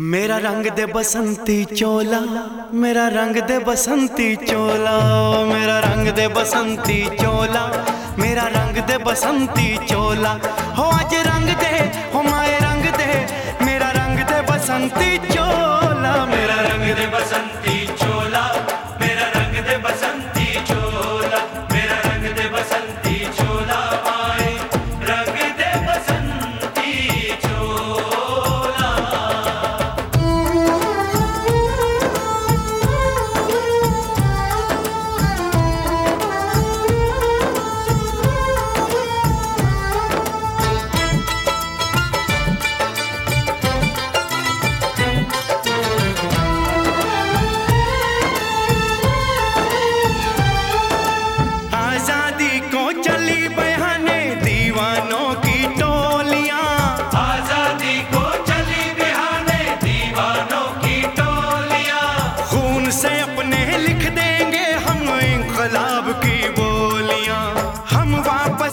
ਮੇਰਾ ਰੰਗ ਦੇ ਬਸੰਤੀ ਚੋਲਾ, ਮੇਰਾ ਰੰਗ ਦੇ ਬਸੰਤੀ ਚੋਲਾ, ਮੇਰਾ ਰੰਗ ਦੇ ਬਸੰਤੀ ਚੋਲਾ, ਮੇਰਾ ਰੰਗ ਦੇ ਬਸੰਤੀ ਚੋਲਾ। ਹੋ ਅੱਜ ਰੰਗ ਦੇ, ਹੋ ਮਾਏ ਰੰਗ ਦੇ, ਮੇਰਾ ਰੰਗ ਦੇ ਬਸੰਤੀ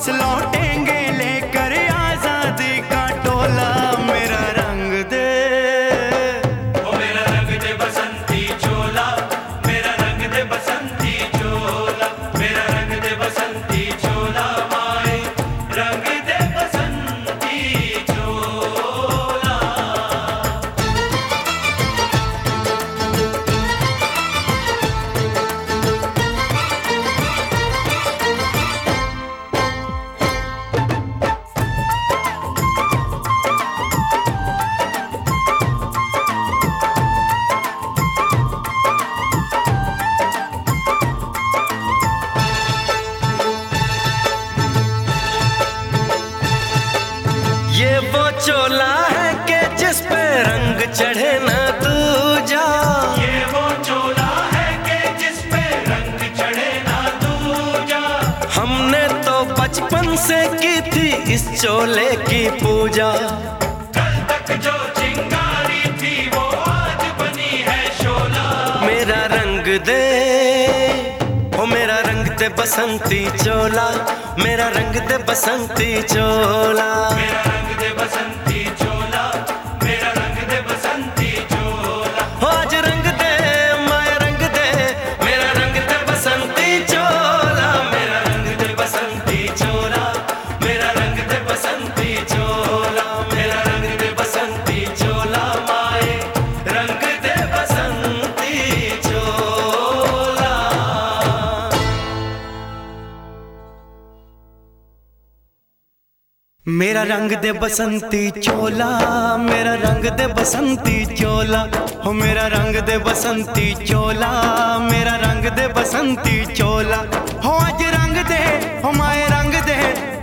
वापस लौटेंगे चोला है कि जिस पे रंग चढ़े ना तू जा। ये वो चोला है कि जिस पे रंग चढ़े ना दूजा हमने तो बचपन से की थी इस चोले की पूजा। कल तक जो चिंगारी थी वो आज बनी है शोला। मेरा रंग दे ओ मेरा रंग दे बसंती चोला मेरा रंग दे बसंती चोला। मेरा ਮੇਰਾ ਰੰਗ ਦੇ ਬਸੰਤੀ ਚੋਲਾ, ਮੇਰਾ ਰੰਗ ਦੇ ਬਸੰਤੀ ਚੋਲਾ। ਹੋ ਮੇਰਾ ਰੰਗ ਦੇ ਬਸੰਤੀ ਚੋਲਾ, ਮੇਰਾ ਰੰਗ ਦੇ ਬਸੰਤੀ ਚੋਲਾ। ਹੋ ਅੱਜ ਰੰਗ ਦੇ, ਹੋ ਮਾਏ ਰੰਗ ਦੇ,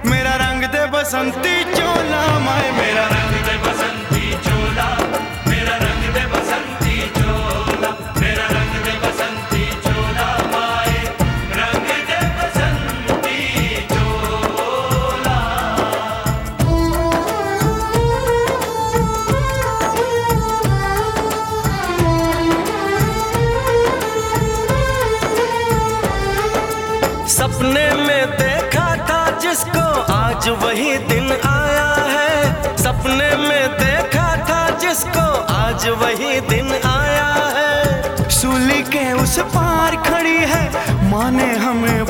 ਮੇਰਾ ਰੰਗ ਦੇ ਬਸੰਤੀ ਚੋਲਾ, ਮਾਏ ਮੇਰਾ सपने में देखा था जिसको आज वही दिन आया है। सपने में देखा था जिसको आज वही दिन आया है। सूली के उस पार खड़ी है, माँ ने हमें